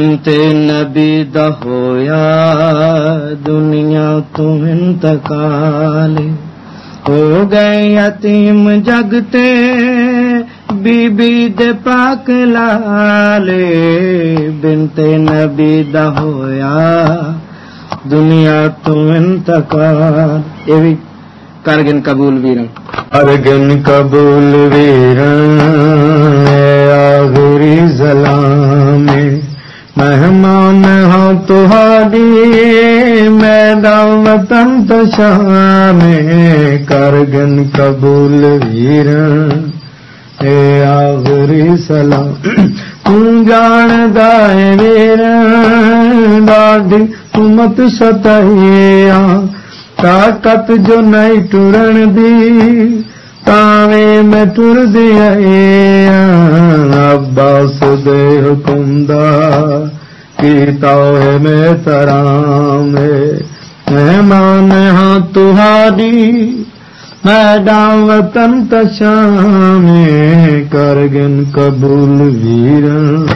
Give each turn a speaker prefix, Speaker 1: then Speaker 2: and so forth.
Speaker 1: انتے نبی دا ہویا، دنیا تو انتقال۔ ہو گئے یتیم جگتے، بی بی دے پاک لالے بنتے نبی دا ہویا، دنیا تو انتقال۔ یہ بھی کرگن قبول ویرن۔
Speaker 2: ارگن قبول ویرن آغری سلام مہمان ہوں تہاری میدان وطن تشام کرگن قبول ویرن اے آغری سلام تم جان گائے ڈاڈی تمت ستیا طاقت جو نہیں ٹرن دی، تاوے میں ٹر دیا عباس دے حکم دا کیتا ہے میں ترام مہمان ہاں تہاری میڈام وطن تشام کرگن قبول ویرن